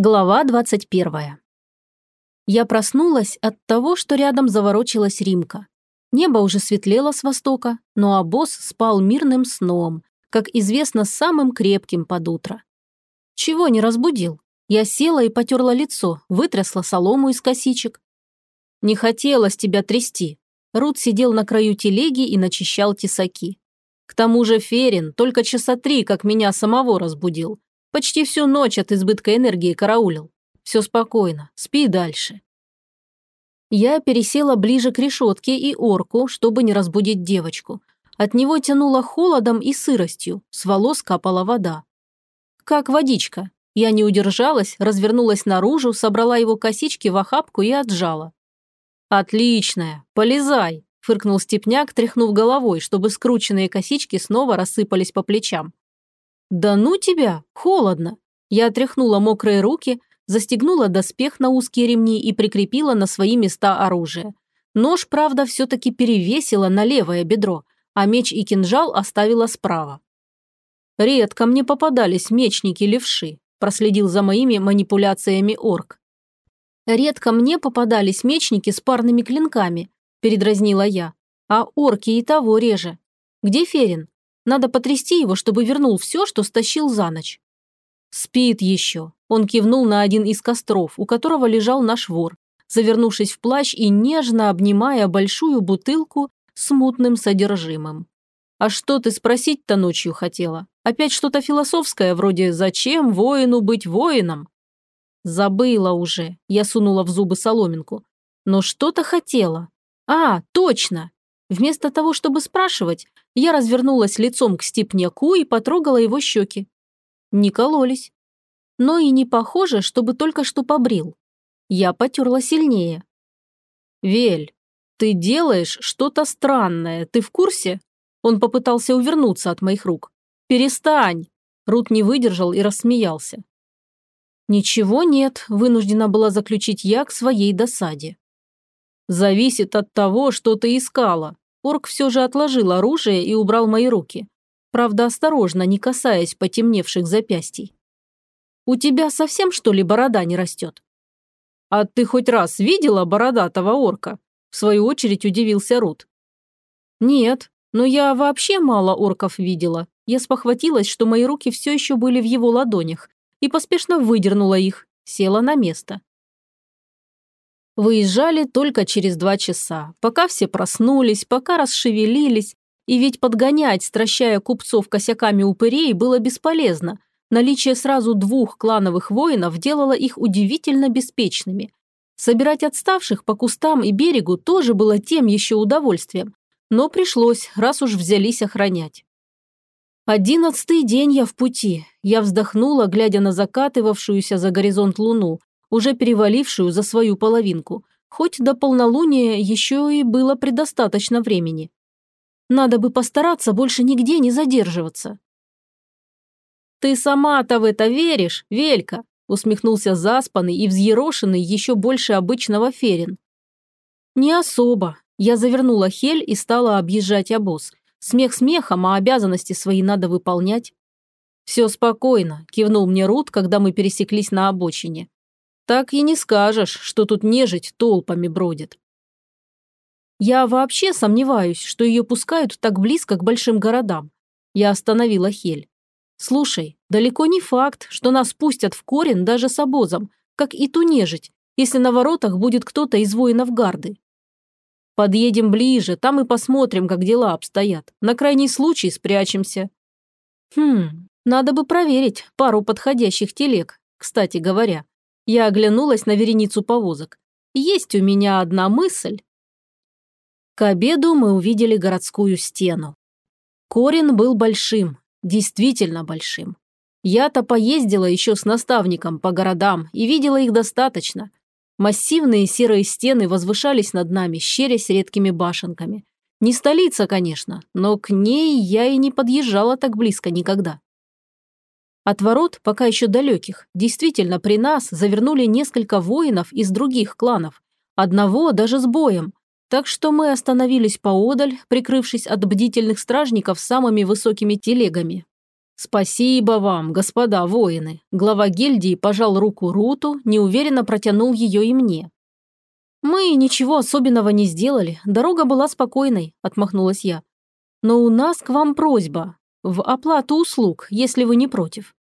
Глава 21. Я проснулась от того, что рядом заворочилась Римка. Небо уже светлело с востока, но обоз спал мирным сном, как известно, самым крепким под утро. Чего не разбудил? Я села и потерла лицо, вытрясла солому из косичек. Не хотелось тебя трясти. Рут сидел на краю телеги и начищал тесаки. К тому же Ферин только часа три, как меня самого разбудил. Почти всю ночь от избытка энергии караулил. Все спокойно, спи дальше. Я пересела ближе к решетке и орку, чтобы не разбудить девочку. От него тянуло холодом и сыростью, с волос капала вода. Как водичка. Я не удержалась, развернулась наружу, собрала его косички в охапку и отжала. «Отличная! Полезай!» – фыркнул Степняк, тряхнув головой, чтобы скрученные косички снова рассыпались по плечам. «Да ну тебя! Холодно!» Я отряхнула мокрые руки, застегнула доспех на узкие ремни и прикрепила на свои места оружие. Нож, правда, все-таки перевесила на левое бедро, а меч и кинжал оставила справа. «Редко мне попадались мечники-левши», проследил за моими манипуляциями орк. «Редко мне попадались мечники с парными клинками», передразнила я, «а орки и того реже. Где Ферин? Надо потрясти его, чтобы вернул все, что стащил за ночь. Спит еще. Он кивнул на один из костров, у которого лежал наш вор, завернувшись в плащ и нежно обнимая большую бутылку с мутным содержимым. «А что ты спросить-то ночью хотела? Опять что-то философское, вроде «Зачем воину быть воином?» Забыла уже, я сунула в зубы соломинку. Но что-то хотела. А, точно! Вместо того, чтобы спрашивать, я развернулась лицом к степняку и потрогала его щеки. Не кололись. Но и не похоже, чтобы только что побрил. Я потерла сильнее. «Вель, ты делаешь что-то странное, ты в курсе?» Он попытался увернуться от моих рук. «Перестань!» Рут не выдержал и рассмеялся. «Ничего нет», – вынуждена была заключить я к своей досаде. «Зависит от того, что ты искала», Орк все же отложил оружие и убрал мои руки. Правда, осторожно, не касаясь потемневших запястий. «У тебя совсем, что ли, борода не растет?» «А ты хоть раз видела бородатого орка?» В свою очередь удивился Рут. «Нет, но я вообще мало орков видела. Я спохватилась, что мои руки все еще были в его ладонях, и поспешно выдернула их, села на место. Выезжали только через два часа, пока все проснулись, пока расшевелились, и ведь подгонять, стращая купцов косяками упырей, было бесполезно. Наличие сразу двух клановых воинов делало их удивительно беспечными. Собирать отставших по кустам и берегу тоже было тем еще удовольствием, но пришлось, раз уж взялись охранять. Одиннадцатый день я в пути. Я вздохнула, глядя на закатывавшуюся за горизонт луну, уже перевалившую за свою половинку, хоть до полнолуния еще и было предостаточно времени. Надо бы постараться больше нигде не задерживаться. «Ты сама-то в это веришь, Велька?» усмехнулся заспанный и взъерошенный еще больше обычного Ферин. «Не особо. Я завернула хель и стала объезжать обоз. Смех смехом, а обязанности свои надо выполнять». «Все спокойно», – кивнул мне Рут, когда мы пересеклись на обочине. Так и не скажешь, что тут нежить толпами бродит. Я вообще сомневаюсь, что ее пускают так близко к большим городам. Я остановила Хель. Слушай, далеко не факт, что нас пустят в корень даже с обозом, как и ту нежить, если на воротах будет кто-то из воинов гарды. Подъедем ближе, там и посмотрим, как дела обстоят. На крайний случай спрячемся. Хм, надо бы проверить пару подходящих телег, кстати говоря. Я оглянулась на вереницу повозок. Есть у меня одна мысль. К обеду мы увидели городскую стену. Корин был большим, действительно большим. Я-то поездила еще с наставником по городам и видела их достаточно. Массивные серые стены возвышались над нами, щерясь редкими башенками. Не столица, конечно, но к ней я и не подъезжала так близко никогда. От ворот, пока еще далеких, действительно при нас завернули несколько воинов из других кланов. Одного даже с боем. Так что мы остановились поодаль, прикрывшись от бдительных стражников самыми высокими телегами. «Спасибо вам, господа воины!» Глава гильдии пожал руку Руту, неуверенно протянул ее и мне. «Мы ничего особенного не сделали, дорога была спокойной», – отмахнулась я. «Но у нас к вам просьба. В оплату услуг, если вы не против».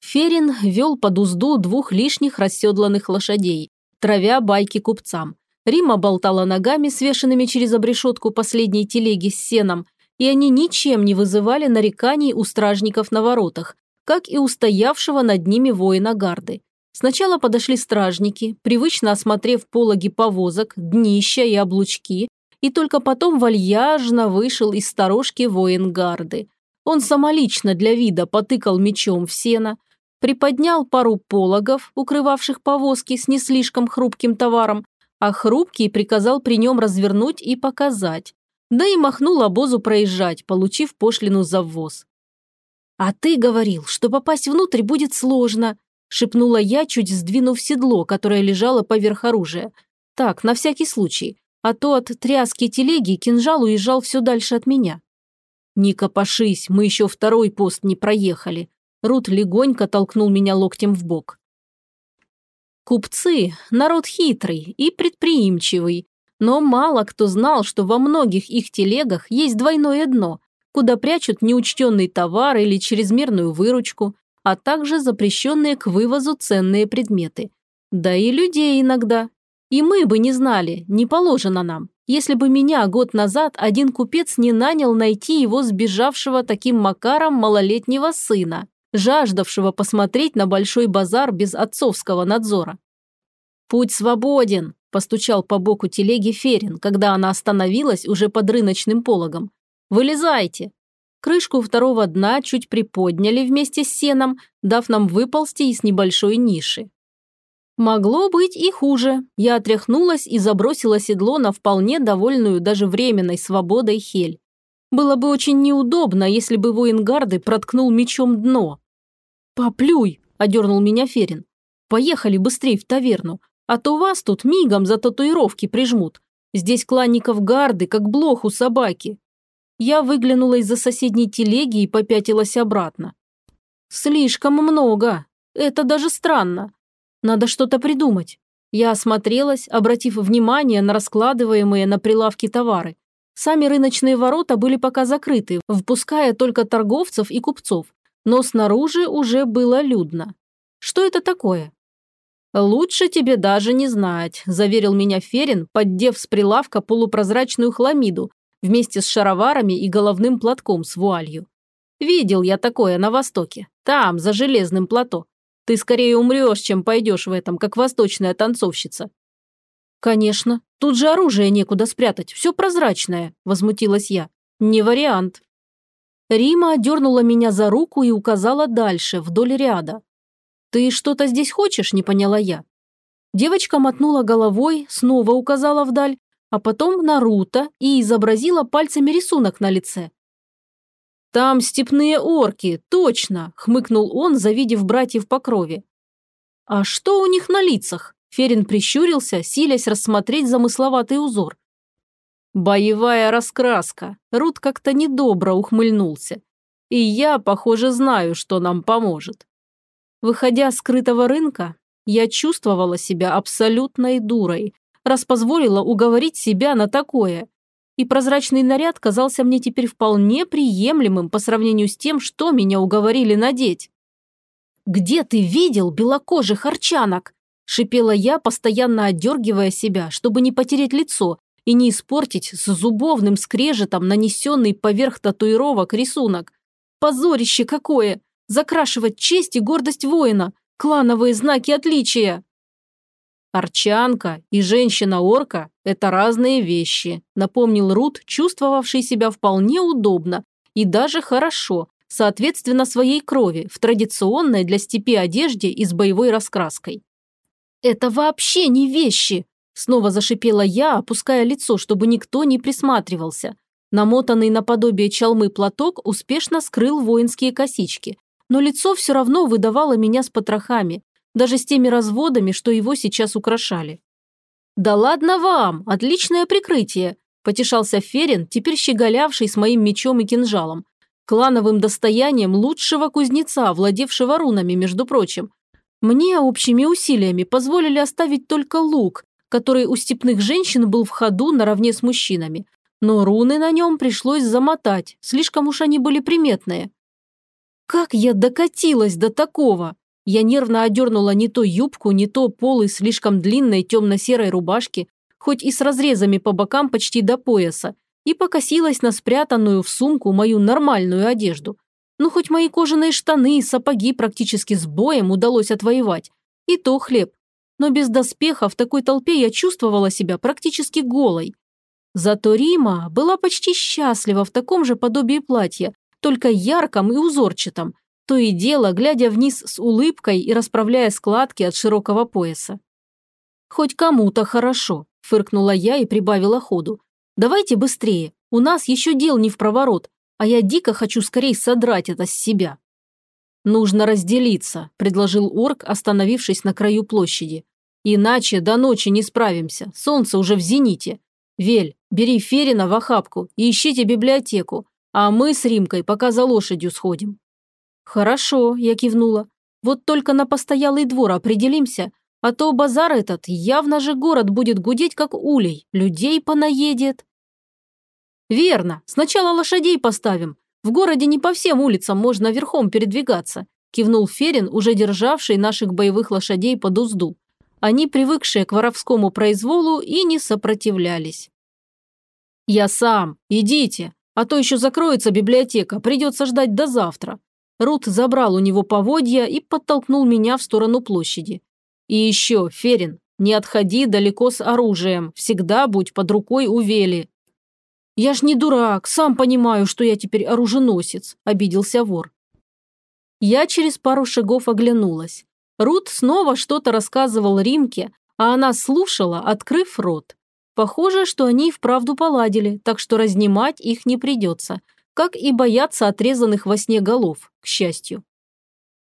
Ферин вел под узду двух лишних расседланных лошадей, травя байки купцам. Рима болтала ногами, свешенными через обрешетку последней телеги с сеном, и они ничем не вызывали нареканий у стражников на воротах, как и у стоявшего над ними воина гарды. Сначала подошли стражники, привычно осмотрев пологи повозок, днища и облучки, и только потом вальяжно вышел из сторожки воин гарды. Он самолично для вида потыкал мечом в сено, приподнял пару пологов, укрывавших повозки с не слишком хрупким товаром, а хрупкий приказал при нем развернуть и показать, да и махнул обозу проезжать, получив пошлину за ввоз. «А ты говорил, что попасть внутрь будет сложно», шепнула я, чуть сдвинув седло, которое лежало поверх оружия. Так, на всякий случай, а то от тряски телеги кинжал уезжал все дальше от меня. «Не копошись, мы еще второй пост не проехали», Рут легонько толкнул меня локтем в бок. Купцы – народ хитрый и предприимчивый, но мало кто знал, что во многих их телегах есть двойное дно, куда прячут неучтенный товар или чрезмерную выручку, а также запрещенные к вывозу ценные предметы. Да и людей иногда. И мы бы не знали, не положено нам, если бы меня год назад один купец не нанял найти его сбежавшего таким макаром малолетнего сына жаждавшего посмотреть на большой базар без отцовского надзора. «Путь свободен», – постучал по боку телеги Ферин, когда она остановилась уже под рыночным пологом. «Вылезайте!» Крышку второго дна чуть приподняли вместе с сеном, дав нам выползти из небольшой ниши. Могло быть и хуже. Я отряхнулась и забросила седло на вполне довольную даже временной свободой хель. Было бы очень неудобно, если бы воин гарды проткнул мечом дно. «Поплюй!» – одернул меня Ферин. «Поехали быстрее в таверну, а то вас тут мигом за татуировки прижмут. Здесь кланников гарды, как блох у собаки». Я выглянула из-за соседней телеги и попятилась обратно. «Слишком много. Это даже странно. Надо что-то придумать». Я осмотрелась, обратив внимание на раскладываемые на прилавке товары. Сами рыночные ворота были пока закрыты, впуская только торговцев и купцов, но снаружи уже было людно. Что это такое? «Лучше тебе даже не знать», – заверил меня Ферин, поддев с прилавка полупрозрачную хламиду вместе с шароварами и головным платком с вуалью. «Видел я такое на Востоке, там, за железным плато. Ты скорее умрешь, чем пойдешь в этом, как восточная танцовщица». «Конечно. Тут же оружие некуда спрятать, все прозрачное», – возмутилась я. «Не вариант». Рима дернула меня за руку и указала дальше, вдоль ряда. «Ты что-то здесь хочешь?» – не поняла я. Девочка мотнула головой, снова указала вдаль, а потом на Рута и изобразила пальцами рисунок на лице. «Там степные орки, точно!» – хмыкнул он, завидев братьев по крови. «А что у них на лицах?» Ферин прищурился, силясь рассмотреть замысловатый узор. «Боевая раскраска!» Рут как-то недобро ухмыльнулся. «И я, похоже, знаю, что нам поможет». Выходя с скрытого рынка, я чувствовала себя абсолютной дурой, раз позволила уговорить себя на такое. И прозрачный наряд казался мне теперь вполне приемлемым по сравнению с тем, что меня уговорили надеть. «Где ты видел белокожих арчанок?» Шипела я, постоянно отдергивая себя, чтобы не потерять лицо и не испортить с зубовным скрежетом нанесенный поверх татуировок рисунок. Позорище какое! Закрашивать честь и гордость воина, клановые знаки отличия. Арчанка и женщина-орка – это разные вещи, напомнил Рут, чувствовавший себя вполне удобно и даже хорошо, соответственно своей крови, в традиционной для степи одежде и с боевой раскраской. «Это вообще не вещи!» Снова зашипела я, опуская лицо, чтобы никто не присматривался. Намотанный наподобие чалмы платок успешно скрыл воинские косички, но лицо все равно выдавало меня с потрохами, даже с теми разводами, что его сейчас украшали. «Да ладно вам! Отличное прикрытие!» – потешался Ферин, теперь щеголявший с моим мечом и кинжалом. Клановым достоянием лучшего кузнеца, владевшего рунами, между прочим. Мне общими усилиями позволили оставить только лук, который у степных женщин был в ходу наравне с мужчинами. Но руны на нем пришлось замотать, слишком уж они были приметные. Как я докатилась до такого? Я нервно одернула не то юбку, не то полы слишком длинной темно-серой рубашки, хоть и с разрезами по бокам почти до пояса, и покосилась на спрятанную в сумку мою нормальную одежду. Ну, хоть мои кожаные штаны и сапоги практически с боем удалось отвоевать. И то хлеб. Но без доспеха в такой толпе я чувствовала себя практически голой. Зато Рима была почти счастлива в таком же подобии платья, только ярком и узорчатом, то и дело, глядя вниз с улыбкой и расправляя складки от широкого пояса. «Хоть кому-то хорошо», – фыркнула я и прибавила ходу. «Давайте быстрее, у нас еще дел не в проворот, а я дико хочу скорее содрать это с себя». «Нужно разделиться», – предложил орк, остановившись на краю площади. «Иначе до ночи не справимся, солнце уже в зените. Вель, бери Ферина в охапку и ищите библиотеку, а мы с Римкой пока за лошадью сходим». «Хорошо», – я кивнула. «Вот только на постоялый двор определимся, а то базар этот, явно же город будет гудеть, как улей, людей понаедет». «Верно, сначала лошадей поставим. В городе не по всем улицам можно верхом передвигаться», – кивнул Ферин, уже державший наших боевых лошадей под узду. Они, привыкшие к воровскому произволу, и не сопротивлялись. «Я сам. Идите, а то еще закроется библиотека, придется ждать до завтра», Рут забрал у него поводья и подтолкнул меня в сторону площади. «И еще, Ферин, не отходи далеко с оружием, всегда будь под рукой у Вели». «Я ж не дурак, сам понимаю, что я теперь оруженосец», – обиделся вор. Я через пару шагов оглянулась. Рут снова что-то рассказывал Римке, а она слушала, открыв рот. Похоже, что они и вправду поладили, так что разнимать их не придется – как и бояться отрезанных во сне голов, к счастью.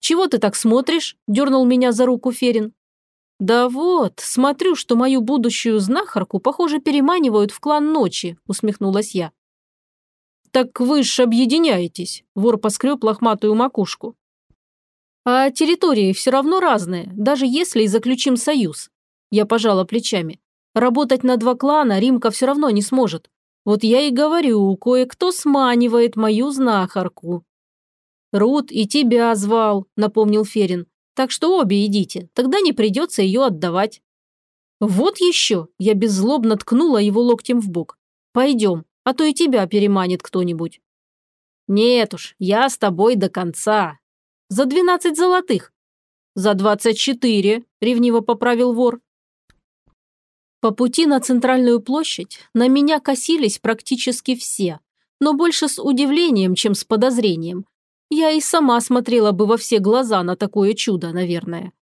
«Чего ты так смотришь?» – дернул меня за руку Ферин. «Да вот, смотрю, что мою будущую знахарку, похоже, переманивают в клан ночи», – усмехнулась я. «Так вы ж объединяетесь», – вор поскреб лохматую макушку. «А территории все равно разные, даже если и заключим союз». Я пожала плечами. «Работать на два клана Римка все равно не сможет. Вот я и говорю, кое-кто сманивает мою знахарку». «Рут и тебя звал», – напомнил Ферин. «Так что обе идите, тогда не придется ее отдавать». «Вот еще!» – я беззлобно ткнула его локтем в бок. «Пойдем, а то и тебя переманит кто-нибудь». «Нет уж, я с тобой до конца». «За двенадцать золотых». «За двадцать четыре», – ревниво поправил вор. По пути на центральную площадь на меня косились практически все, но больше с удивлением, чем с подозрением. Я и сама смотрела бы во все глаза на такое чудо, наверное.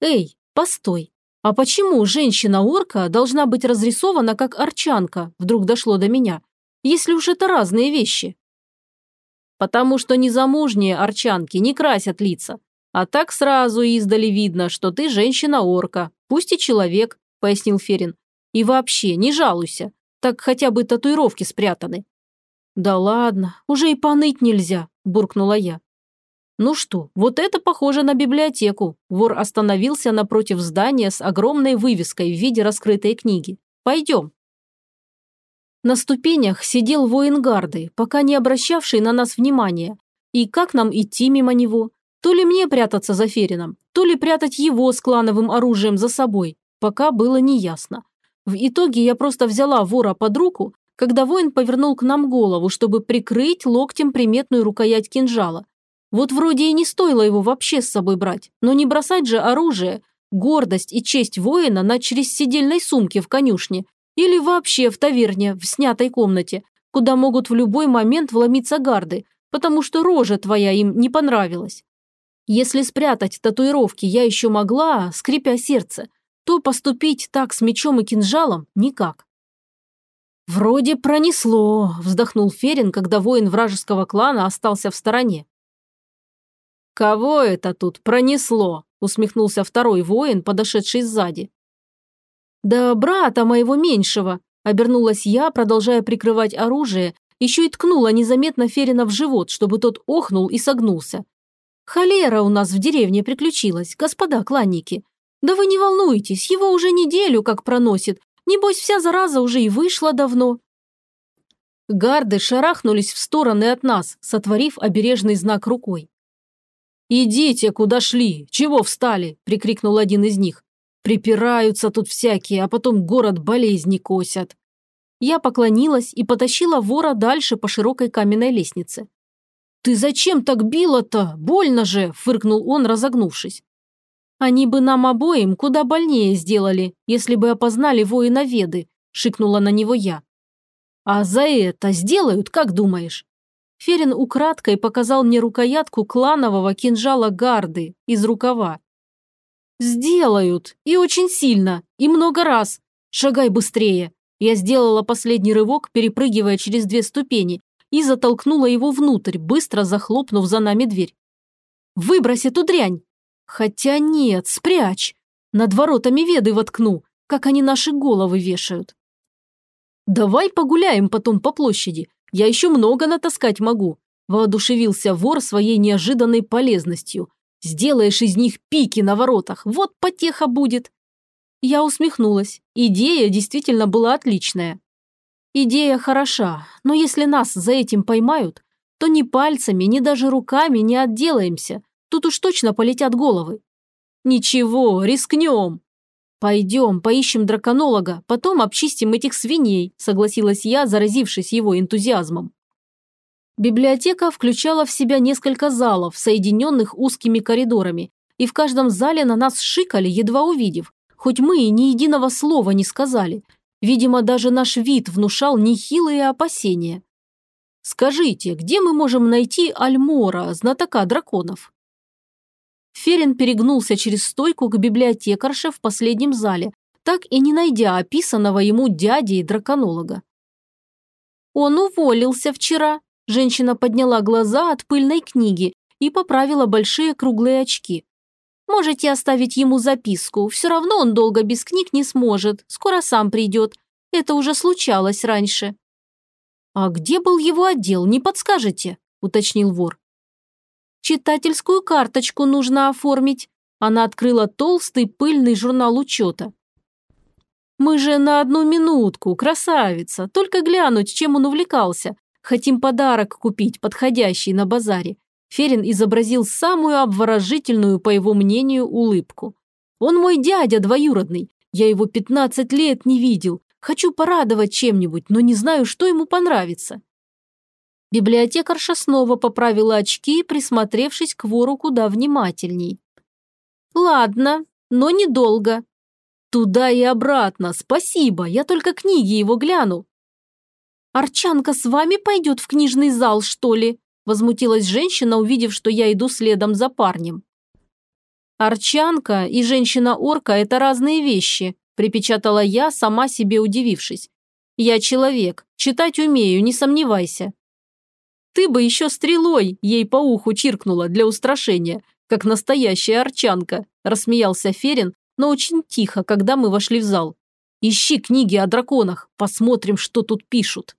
Эй, постой, а почему женщина-орка должна быть разрисована как арчанка, вдруг дошло до меня, если уж это разные вещи? Потому что незамужние арчанки не красят лица, а так сразу издали видно, что ты женщина-орка, пусть и человек, – пояснил Ферин. «И вообще, не жалуйся. Так хотя бы татуировки спрятаны». «Да ладно, уже и поныть нельзя», – буркнула я. «Ну что, вот это похоже на библиотеку». Вор остановился напротив здания с огромной вывеской в виде раскрытой книги. «Пойдем». На ступенях сидел воин гарды, пока не обращавший на нас внимания. И как нам идти мимо него? То ли мне прятаться за Ферином, то ли прятать его с клановым оружием за собой пока было неясно. В итоге я просто взяла вора под руку, когда воин повернул к нам голову, чтобы прикрыть локтем приметную рукоять кинжала. Вот вроде и не стоило его вообще с собой брать, но не бросать же оружие, гордость и честь воина на через сидельной сумке в конюшне или вообще в таверне в снятой комнате, куда могут в любой момент вломиться гарды, потому что рожа твоя им не понравилась. Если спрятать татуировки я еще могла, скрипя сердце – то поступить так с мечом и кинжалом никак. «Вроде пронесло», – вздохнул Ферин, когда воин вражеского клана остался в стороне. «Кого это тут пронесло?» – усмехнулся второй воин, подошедший сзади. «Да брата моего меньшего», – обернулась я, продолжая прикрывать оружие еще и ткнула незаметно Ферина в живот, чтобы тот охнул и согнулся. «Холера у нас в деревне приключилась, господа кланники. Да вы не волнуйтесь, его уже неделю как проносит. Небось, вся зараза уже и вышла давно». Гарды шарахнулись в стороны от нас, сотворив обережный знак рукой. «Идите, куда шли! Чего встали?» – прикрикнул один из них. «Припираются тут всякие, а потом город болезни косят». Я поклонилась и потащила вора дальше по широкой каменной лестнице. «Ты зачем так била-то? Больно же!» – фыркнул он, разогнувшись. «Они бы нам обоим куда больнее сделали, если бы опознали воина Веды», – шикнула на него я. «А за это сделают, как думаешь?» Ферин украдкой показал мне рукоятку кланового кинжала гарды из рукава. «Сделают! И очень сильно! И много раз! Шагай быстрее!» Я сделала последний рывок, перепрыгивая через две ступени, и затолкнула его внутрь, быстро захлопнув за нами дверь. «Выбрось эту дрянь!» Хотя нет, спрячь. Над воротами веды воткну, как они наши головы вешают. Давай погуляем потом по площади. Я еще много натаскать могу. Воодушевился вор своей неожиданной полезностью. Сделаешь из них пики на воротах, вот потеха будет. Я усмехнулась. Идея действительно была отличная. Идея хороша, но если нас за этим поймают, то ни пальцами, ни даже руками не отделаемся. Тут уж точно полетят головы. Ничего, рискнем. Пойдем, поищем драконолога, потом обчистим этих свиней, согласилась я, заразившись его энтузиазмом. Библиотека включала в себя несколько залов, соединенных узкими коридорами, и в каждом зале на нас шикали, едва увидев, хоть мы и ни единого слова не сказали. Видимо, даже наш вид внушал нехилые опасения. «Скажите, где мы можем найти Альмора, знатока драконов?» Ферин перегнулся через стойку к библиотекарше в последнем зале, так и не найдя описанного ему дяди и драконолога. «Он уволился вчера», – женщина подняла глаза от пыльной книги и поправила большие круглые очки. «Можете оставить ему записку, все равно он долго без книг не сможет, скоро сам придет. Это уже случалось раньше». «А где был его отдел, не подскажете?» – уточнил вор. Читательскую карточку нужно оформить. Она открыла толстый пыльный журнал учета. Мы же на одну минутку, красавица, только глянуть, чем он увлекался. Хотим подарок купить, подходящий на базаре. Ферин изобразил самую обворожительную, по его мнению, улыбку. Он мой дядя двоюродный. Я его 15 лет не видел. Хочу порадовать чем-нибудь, но не знаю, что ему понравится. Библиотекарша снова поправила очки, присмотревшись к вору куда внимательней. «Ладно, но недолго. Туда и обратно, спасибо, я только книги его гляну». «Арчанка с вами пойдет в книжный зал, что ли?» возмутилась женщина, увидев, что я иду следом за парнем. «Арчанка и женщина-орка – это разные вещи», припечатала я, сама себе удивившись. «Я человек, читать умею, не сомневайся. Ты бы еще стрелой ей по уху чиркнула для устрашения, как настоящая арчанка», – рассмеялся Ферин, но очень тихо, когда мы вошли в зал. «Ищи книги о драконах, посмотрим, что тут пишут».